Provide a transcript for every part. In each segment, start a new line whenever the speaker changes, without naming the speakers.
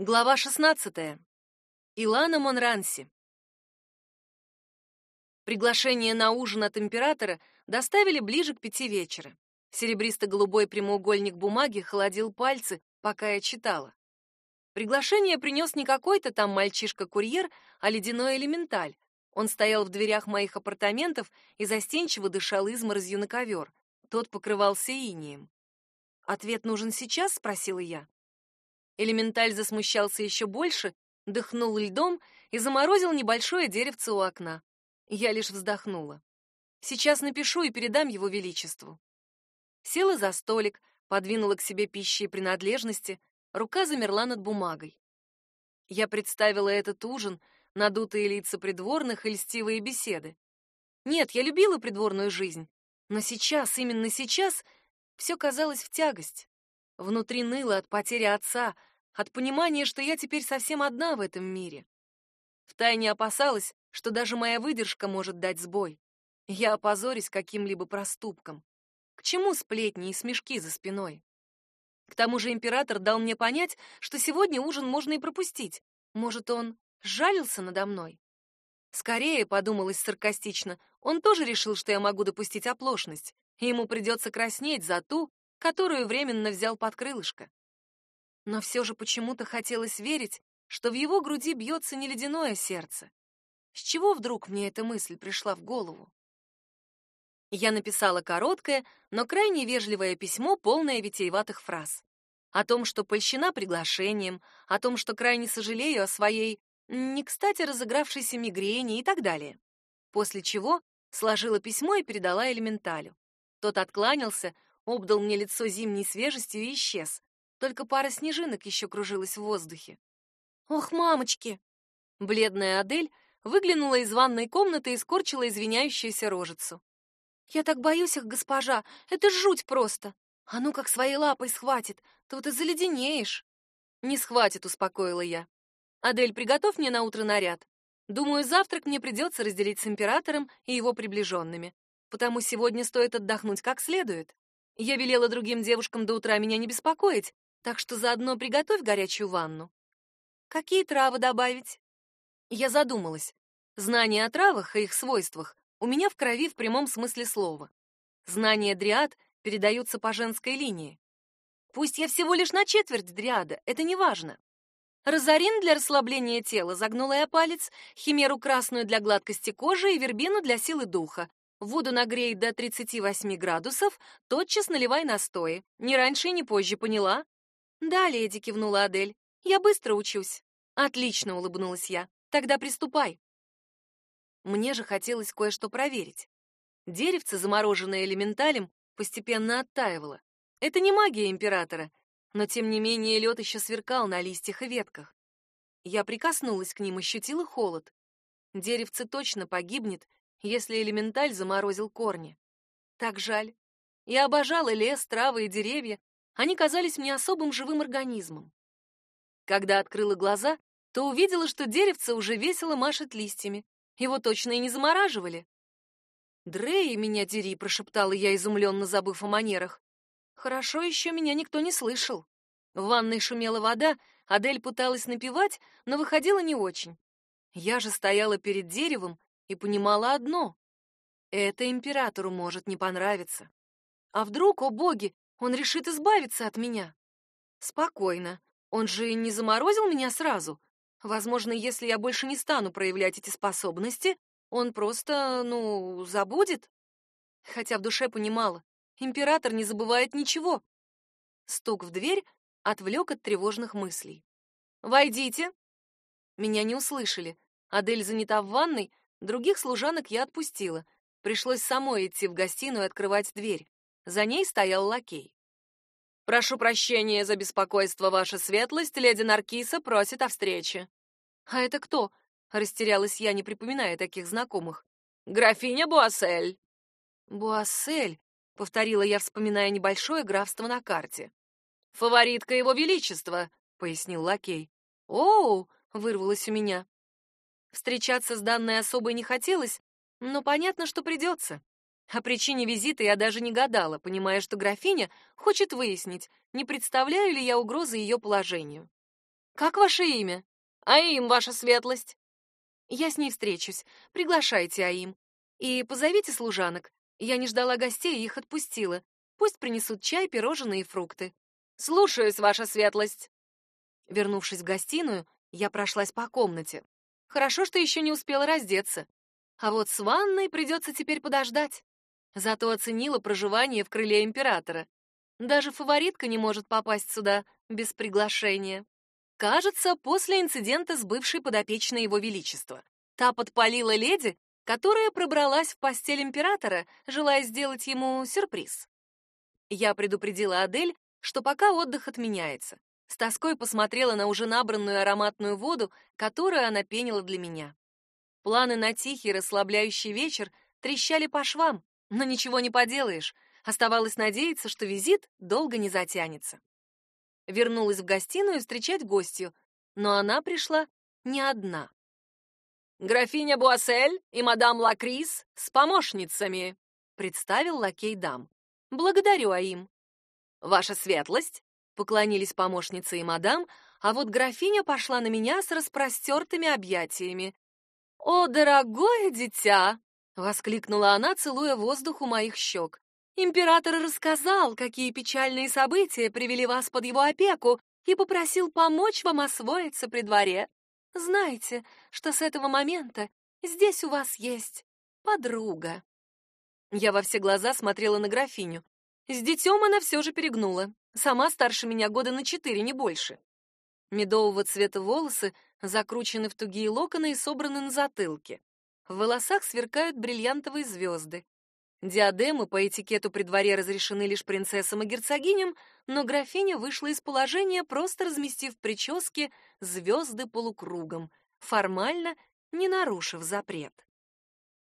Глава 16. Илана Монранси. Приглашение на ужин от императора доставили ближе к пяти вечера. Серебристо-голубой прямоугольник бумаги холодил пальцы, пока я читала. Приглашение принес не какой-то там мальчишка-курьер, а ледяной элементаль. Он стоял в дверях моих апартаментов и застенчиво дышал изморозью на ковер. Тот покрывался инием. «Ответ нужен сейчас?» — спросила я. Элементаль засмущался еще больше, дыхнул льдом и заморозил небольшое деревце у окна. Я лишь вздохнула. Сейчас напишу и передам его величеству. Села за столик, подвинула к себе пищи и принадлежности, рука замерла над бумагой. Я представила этот ужин, надутые лица придворных и льстивые беседы. Нет, я любила придворную жизнь, но сейчас, именно сейчас, все казалось в тягость. Внутри ныло от потери отца, от понимания, что я теперь совсем одна в этом мире. Втайне опасалась, что даже моя выдержка может дать сбой. Я опозорюсь каким-либо проступком. К чему сплетни и смешки за спиной? К тому же император дал мне понять, что сегодня ужин можно и пропустить. Может, он жалился надо мной? Скорее, подумалось саркастично, он тоже решил, что я могу допустить оплошность, и ему придется краснеть за ту, которую временно взял под крылышко но все же почему-то хотелось верить, что в его груди бьется не ледяное сердце. С чего вдруг мне эта мысль пришла в голову? Я написала короткое, но крайне вежливое письмо, полное витиеватых фраз. О том, что польщена приглашением, о том, что крайне сожалею о своей, не кстати разыгравшейся мигрени и так далее. После чего сложила письмо и передала элементалю. Тот откланялся, обдал мне лицо зимней свежестью и исчез. Только пара снежинок еще кружилась в воздухе. «Ох, мамочки!» Бледная Адель выглянула из ванной комнаты и скорчила извиняющуюся рожицу. «Я так боюсь их, госпожа, это жуть просто! А ну как своей лапой схватит, то ты заледенеешь!» «Не схватит», — успокоила я. «Адель, приготовь мне на утро наряд. Думаю, завтрак мне придется разделить с императором и его приближенными, потому сегодня стоит отдохнуть как следует. Я велела другим девушкам до утра меня не беспокоить, так что заодно приготовь горячую ванну. Какие травы добавить? Я задумалась. Знания о травах и их свойствах у меня в крови в прямом смысле слова. Знания дриад передаются по женской линии. Пусть я всего лишь на четверть дриада, это не важно. Розарин для расслабления тела, загнула я палец, химеру красную для гладкости кожи и вербину для силы духа. Воду нагрей до 38 градусов, тотчас наливай настои. Не раньше и не позже, поняла? «Да, леди», — кивнула Адель. «Я быстро учусь». «Отлично», — улыбнулась я. «Тогда приступай». Мне же хотелось кое-что проверить. Деревце, замороженное элементалем, постепенно оттаивало. Это не магия императора, но тем не менее лед еще сверкал на листьях и ветках. Я прикоснулась к ним, ощутила холод. Деревце точно погибнет, если элементаль заморозил корни. Так жаль. Я обожала лес, травы и деревья, они казались мне особым живым организмом. Когда открыла глаза, то увидела, что деревце уже весело машет листьями. Его точно и не замораживали. «Дрей, меня дери!» — прошептала я, изумленно забыв о манерах. Хорошо еще меня никто не слышал. В ванной шумела вода, Адель пыталась напевать, но выходила не очень. Я же стояла перед деревом и понимала одно — это императору может не понравиться. А вдруг, о боги, он решит избавиться от меня. Спокойно. Он же не заморозил меня сразу. Возможно, если я больше не стану проявлять эти способности, он просто, ну, забудет. Хотя в душе понимала, император не забывает ничего. Стук в дверь отвлек от тревожных мыслей. «Войдите!» Меня не услышали. Адель занята в ванной, других служанок я отпустила. Пришлось самой идти в гостиную и открывать дверь. За ней стоял лакей. «Прошу прощения за беспокойство, ваша светлость, леди Наркиса просит о встрече». «А это кто?» — растерялась я, не припоминая таких знакомых. «Графиня Буассель». «Буассель», — повторила я, вспоминая небольшое графство на карте. «Фаворитка его величества», — пояснил лакей. «Оу!» — вырвалось у меня. Встречаться с данной особой не хотелось, но понятно, что придется. О причине визита я даже не гадала, понимая, что графиня хочет выяснить, не представляю ли я угрозы ее положению. Как ваше имя? Аим, ваша светлость. Я с ней встречусь. Приглашайте Аим. И позовите служанок. Я не ждала гостей и их отпустила. Пусть принесут чай, пирожные и фрукты. Слушаюсь, ваша светлость. Вернувшись в гостиную, я прошлась по комнате. Хорошо, что еще не успела раздеться. А вот с ванной придется теперь подождать. Зато оценила проживание в крыле императора. Даже фаворитка не может попасть сюда без приглашения. Кажется, после инцидента с бывшей подопечной его величества. Та подпалила леди, которая пробралась в постель императора, желая сделать ему сюрприз. Я предупредила Адель, что пока отдых отменяется. С тоской посмотрела на уже набранную ароматную воду, которую она пенила для меня. Планы на тихий, расслабляющий вечер трещали по швам, но ничего не поделаешь. Оставалось надеяться, что визит долго не затянется. Вернулась в гостиную встречать гостью, но она пришла не одна. «Графиня Буассель и мадам Лакрис с помощницами», — представил лакей дам. «Благодарю, Аим». «Ваша светлость», — поклонились помощница и мадам, а вот графиня пошла на меня с распростертыми объятиями. «О, дорогое дитя!» — воскликнула она, целуя воздух у моих щек. «Император рассказал, какие печальные события привели вас под его опеку и попросил помочь вам освоиться при дворе. Знайте, что с этого момента здесь у вас есть подруга». Я во все глаза смотрела на графиню. С детем она все же перегнула. Сама старше меня года на четыре, не больше. Медового цвета волосы закручены в тугие локоны и собраны на затылке. В волосах сверкают бриллиантовые звезды. Диадемы по этикету при дворе разрешены лишь принцессам и герцогиням, но графиня вышла из положения, просто разместив в прическе звезды полукругом, формально не нарушив запрет.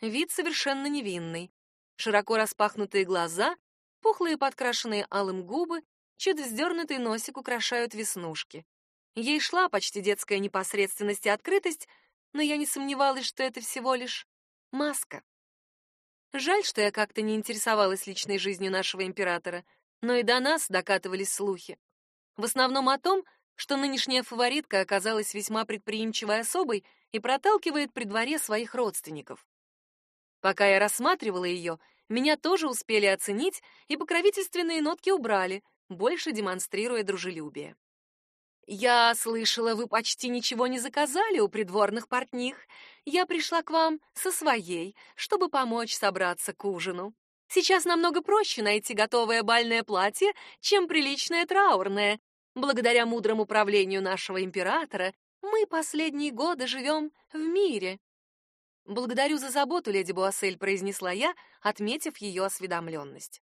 Вид совершенно невинный. Широко распахнутые глаза, пухлые подкрашенные алым губы, чуть вздернутый носик украшают веснушки. Ей шла почти детская непосредственность и открытость, но я не сомневалась, что это всего лишь маска. Жаль, что я как-то не интересовалась личной жизнью нашего императора, но и до нас докатывались слухи. В основном о том, что нынешняя фаворитка оказалась весьма предприимчивой особой и проталкивает при дворе своих родственников. Пока я рассматривала ее, меня тоже успели оценить и покровительственные нотки убрали, больше демонстрируя дружелюбие. «Я слышала, вы почти ничего не заказали у придворных портних. Я пришла к вам со своей, чтобы помочь собраться к ужину. Сейчас намного проще найти готовое бальное платье, чем приличное траурное. Благодаря мудрому управлению нашего императора мы последние годы живем в мире». «Благодарю за заботу, леди Буассель», — произнесла я, отметив ее осведомленность.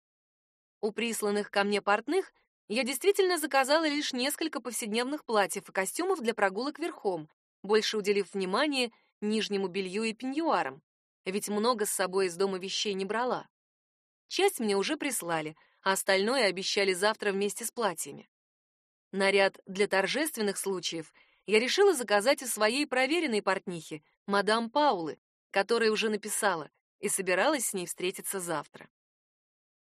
У присланных ко мне портных я действительно заказала лишь несколько повседневных платьев и костюмов для прогулок верхом, больше уделив внимание нижнему белью и пеньюарам, ведь много с собой из дома вещей не брала. Часть мне уже прислали, а остальное обещали завтра вместе с платьями. Наряд для торжественных случаев я решила заказать у своей проверенной портнихи, мадам Паулы, которая уже написала и собиралась с ней встретиться завтра.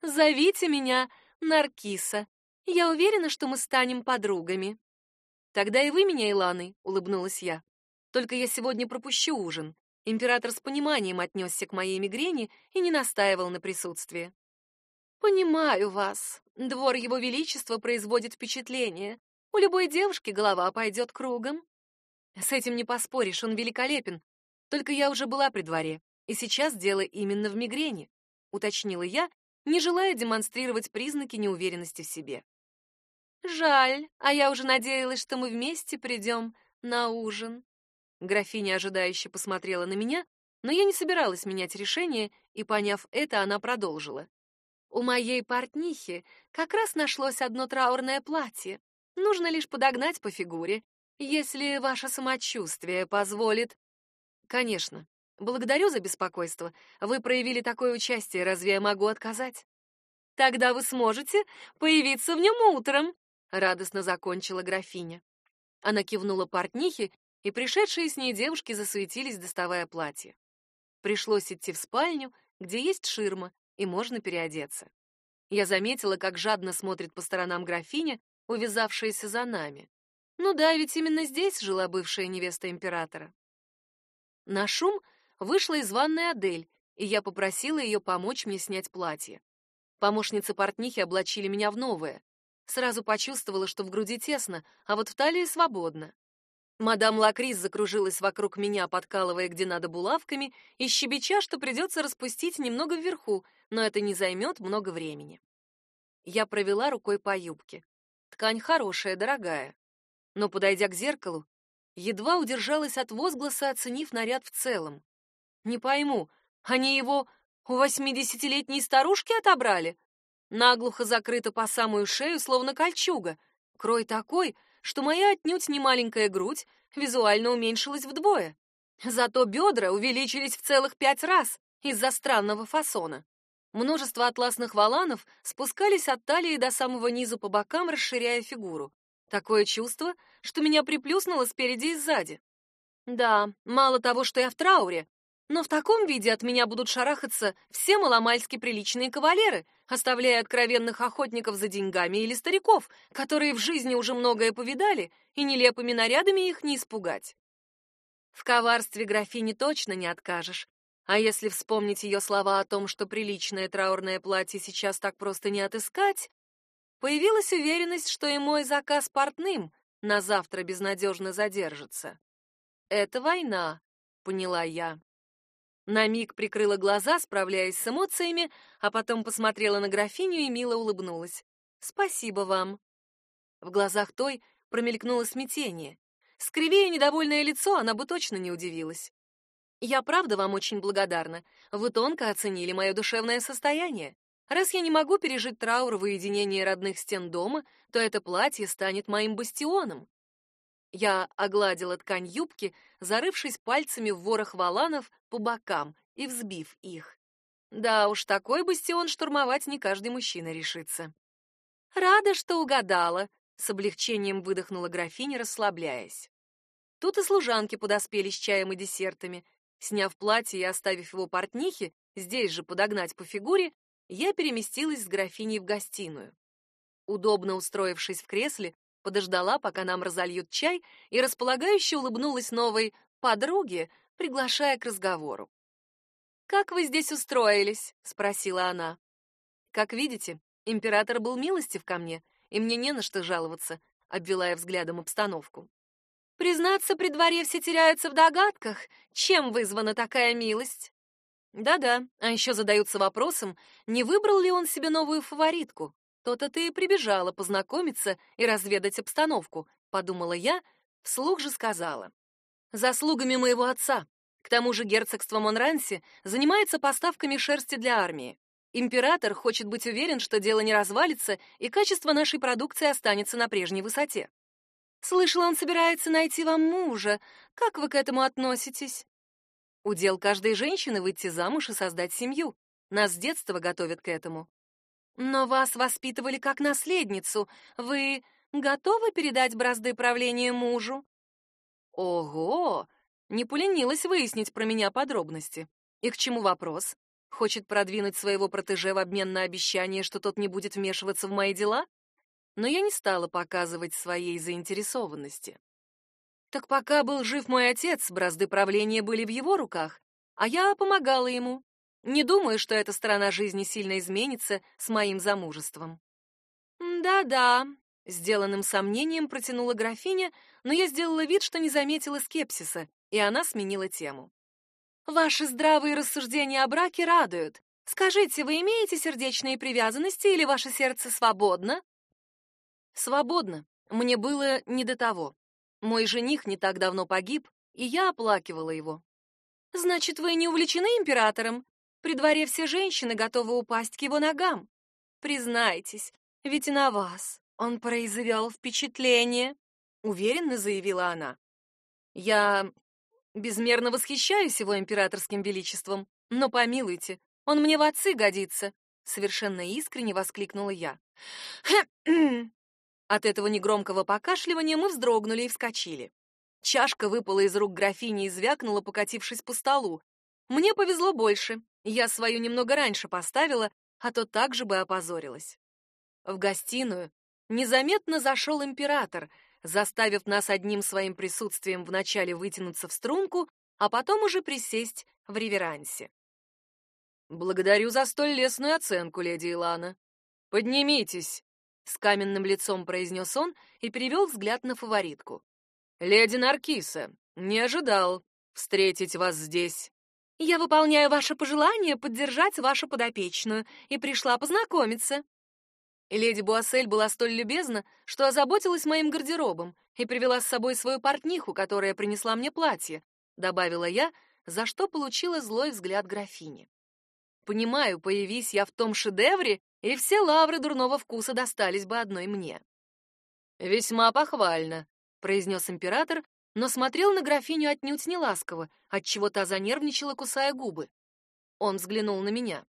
«Зовите меня Наркиса», я уверена, что мы станем подругами. Тогда и вы меня, Иланы, улыбнулась я. Только я сегодня пропущу ужин. Император с пониманием отнесся к моей мигрени и не настаивал на присутствии. Понимаю вас. Двор его величества производит впечатление. У любой девушки голова пойдет кругом. С этим не поспоришь, он великолепен. Только я уже была при дворе, и сейчас дело именно в мигрени, уточнила я, не желая демонстрировать признаки неуверенности в себе. Жаль, а я уже надеялась, что мы вместе придем на ужин. Графиня ожидающе посмотрела на меня, но я не собиралась менять решение, и, поняв это, она продолжила. У моей портнихи как раз нашлось одно траурное платье. Нужно лишь подогнать по фигуре, если ваше самочувствие позволит. Конечно. Благодарю за беспокойство. Вы проявили такое участие, разве я могу отказать? Тогда вы сможете появиться в нем утром, радостно закончила графиня. Она кивнула портнихе, и пришедшие с ней девушки засуетились, доставая платье. Пришлось идти в спальню, где есть ширма, и можно переодеться. Я заметила, как жадно смотрит по сторонам графиня, увязавшаяся за нами. Ну да, ведь именно здесь жила бывшая невеста императора. На шум вышла из ванной Адель, и я попросила ее помочь мне снять платье. Помощницы портнихи облачили меня в новое. Сразу почувствовала, что в груди тесно, а вот в талии свободно. Мадам Лакрис закружилась вокруг меня, подкалывая где надо булавками, и щебеча, что придется распустить немного вверху, но это не займет много времени. Я провела рукой по юбке. Ткань хорошая, дорогая. Но, подойдя к зеркалу, едва удержалась от возгласа, оценив наряд в целом. Не пойму, они его у восьмидесятилетней старушки отобрали? Наглухо закрыта по самую шею, словно кольчуга. Крой такой, что моя отнюдь не маленькая грудь визуально уменьшилась вдвое. Зато бедра увеличились в целых пять раз из-за странного фасона. Множество атласных воланов спускались от талии до самого низу по бокам, расширяя фигуру. Такое чувство, что меня приплюснуло спереди и сзади. Да, мало того, что я в трауре, но в таком виде от меня будут шарахаться все маломальски приличные кавалеры, оставляя откровенных охотников за деньгами или стариков, которые в жизни уже многое повидали, и нелепыми нарядами их не испугать. В коварстве графини точно не откажешь. А если вспомнить ее слова о том, что приличное траурное платье сейчас так просто не отыскать, появилась уверенность, что и мой заказ портным на завтра безнадежно задержится. Это война, поняла я. На миг прикрыла глаза, справляясь с эмоциями, а потом посмотрела на графиню и мило улыбнулась. «Спасибо вам». В глазах той промелькнуло смятение. Скривея недовольное лицо, она бы точно не удивилась. «Я правда вам очень благодарна. Вы тонко оценили мое душевное состояние. Раз я не могу пережить траур в уединении родных стен дома, то это платье станет моим бастионом. Я огладила ткань юбки, зарывшись пальцами в ворох валанов по бокам и взбив их. Да уж, такой бастион штурмовать не каждый мужчина решится. Рада, что угадала, с облегчением выдохнула графиня, расслабляясь. Тут и служанки подоспели с чаем и десертами. Сняв платье и оставив его портнихе, здесь же подогнать по фигуре, я переместилась с графиней в гостиную. Удобно устроившись в кресле, подождала, пока нам разольют чай, и располагающе улыбнулась новой подруге, приглашая к разговору. «Как вы здесь устроились?» — спросила она. «Как видите, император был милостив ко мне, и мне не на что жаловаться», — обвела я взглядом обстановку. «Признаться, при дворе все теряются в догадках, чем вызвана такая милость?» «Да-да, а еще задаются вопросом, не выбрал ли он себе новую фаворитку, то-то ты и прибежала познакомиться и разведать обстановку, подумала я, вслух же сказала. Заслугами моего отца. К тому же герцогство Монранси занимается поставками шерсти для армии. Император хочет быть уверен, что дело не развалится и качество нашей продукции останется на прежней высоте. Слышала, он собирается найти вам мужа. Как вы к этому относитесь? Удел каждой женщины выйти замуж и создать семью. Нас с детства готовят к этому. Но вас воспитывали как наследницу. Вы готовы передать бразды правления мужу? Ого! Не поленилась выяснить про меня подробности. И к чему вопрос? Хочет продвинуть своего протеже в обмен на обещание, что тот не будет вмешиваться в мои дела? Но я не стала показывать своей заинтересованности. Так пока был жив мой отец, бразды правления были в его руках, а я помогала ему. Не думаю, что эта сторона жизни сильно изменится с моим замужеством. Да-да, сделанным сомнением протянула графиня, но я сделала вид, что не заметила скепсиса, и она сменила тему. Ваши здравые рассуждения о браке радуют. Скажите, вы имеете сердечные привязанности или ваше сердце свободно? Свободно. Мне было не до того. Мой жених не так давно погиб, и я оплакивала его. Значит, вы не увлечены императором? При дворе все женщины готовы упасть к его ногам. Признайтесь, ведь и на вас он произвел впечатление, уверенно заявила она. Я безмерно восхищаюсь его императорским величеством, но помилуйте, он мне в отцы годится, совершенно искренне воскликнула я. От этого негромкого покашливания мы вздрогнули и вскочили. Чашка выпала из рук графини и звякнула, покатившись по столу. Мне повезло больше. Я свою немного раньше поставила, а то так же бы опозорилась. В гостиную незаметно зашел император, заставив нас одним своим присутствием вначале вытянуться в струнку, а потом уже присесть в реверансе. «Благодарю за столь лестную оценку, леди Илана. Поднимитесь!» — с каменным лицом произнес он и перевел взгляд на фаворитку. «Леди Наркиса, не ожидал встретить вас здесь». «Я выполняю ваше пожелание поддержать вашу подопечную и пришла познакомиться». Леди Буассель была столь любезна, что озаботилась моим гардеробом и привела с собой свою портниху, которая принесла мне платье, добавила я, за что получила злой взгляд графини. Понимаю, появись я в том шедевре, и все лавры дурного вкуса достались бы одной мне. Весьма похвально, произнес император, но смотрел на графиню отнюдь не ласково, отчего та занервничала, кусая губы. Он взглянул на меня.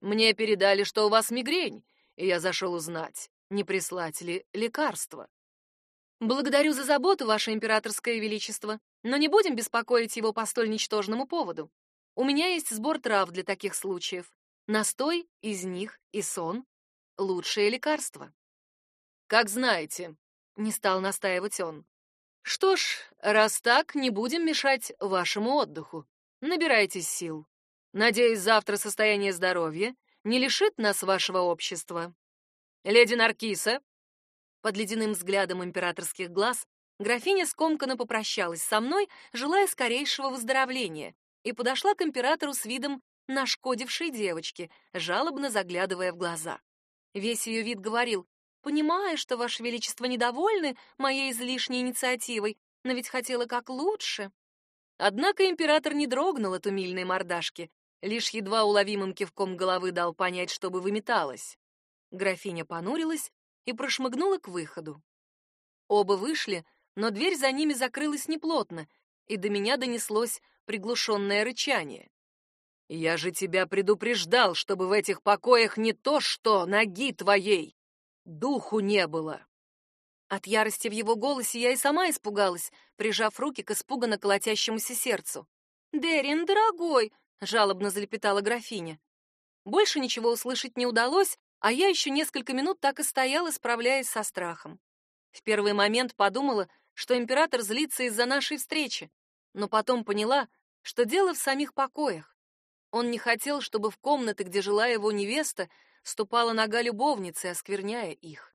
Мне передали, что у вас мигрень, и я зашел узнать, не прислать ли лекарства. Благодарю за заботу, ваше императорское величество, но не будем беспокоить его по столь ничтожному поводу. У меня есть сбор трав для таких случаев. Настой из них и сон — лучшее лекарство. Как знаете, не стал настаивать он. Что ж, раз так, не будем мешать вашему отдыху. Набирайтесь сил. Надеюсь, завтра состояние здоровья не лишит нас вашего общества. Леди Наркиса, под ледяным взглядом императорских глаз, графиня скомканно попрощалась со мной, желая скорейшего выздоровления, и подошла к императору с видом нашкодившей девочки, жалобно заглядывая в глаза. Весь ее вид говорил: "Понимаю, что ваше величество недовольны моей излишней инициативой, но ведь хотела как лучше". Однако император не дрогнул от умильной мордашки, лишь едва уловимым кивком головы дал понять, чтобы выметалась. Графиня понурилась и прошмыгнула к выходу. Оба вышли, но дверь за ними закрылась неплотно, и до меня донеслось приглушенное рычание. «Я же тебя предупреждал, чтобы в этих покоях не то что ноги твоей, духу не было!» От ярости в его голосе я и сама испугалась, прижав руки к испуганно колотящемуся сердцу. «Дерин, дорогой!» — жалобно залепетала графиня. Больше ничего услышать не удалось, а я еще несколько минут так и стояла, справляясь со страхом. В первый момент подумала, что император злится из-за нашей встречи, но потом поняла, что дело в самих покоях. Он не хотел, чтобы в комнаты, где жила его невеста, ступала нога любовницы, оскверняя их.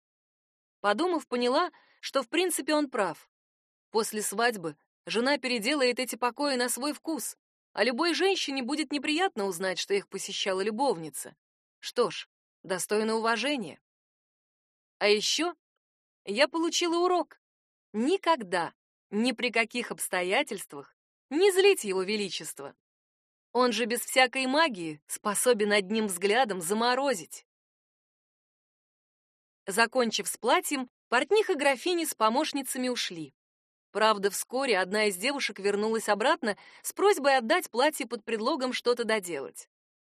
Подумав, поняла, что в принципе он прав. После свадьбы жена переделает эти покои на свой вкус, а любой женщине будет неприятно узнать, что их посещала любовница. Что ж, достойно уважения. А еще я получила урок. Никогда ни при каких обстоятельствах не злить его величество. Он же без всякой магии способен одним взглядом заморозить. Закончив с платьем, портниха графини с помощницами ушли. Правда, вскоре одна из девушек вернулась обратно с просьбой отдать платье под предлогом что-то доделать.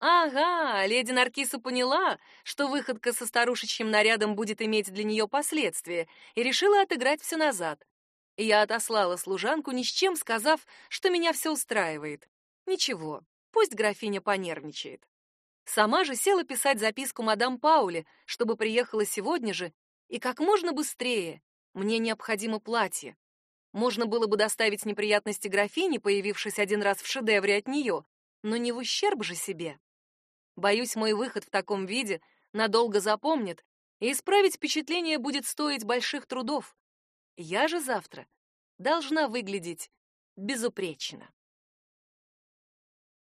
Ага, леди Наркиса поняла, что выходка со старушечьим нарядом будет иметь для нее последствия, и решила отыграть все назад. Я отослала служанку, ни с чем сказав, что меня все устраивает. Ничего, пусть графиня понервничает. Сама же села писать записку мадам Пауле, чтобы приехала сегодня же и как можно быстрее. Мне необходимо платье. Можно было бы доставить неприятности графине, появившись один раз в шедевре от нее, но не в ущерб же себе. Боюсь, мой выход в таком виде надолго запомнит, и исправить впечатление будет стоить больших трудов. Я же завтра должна выглядеть безупречно.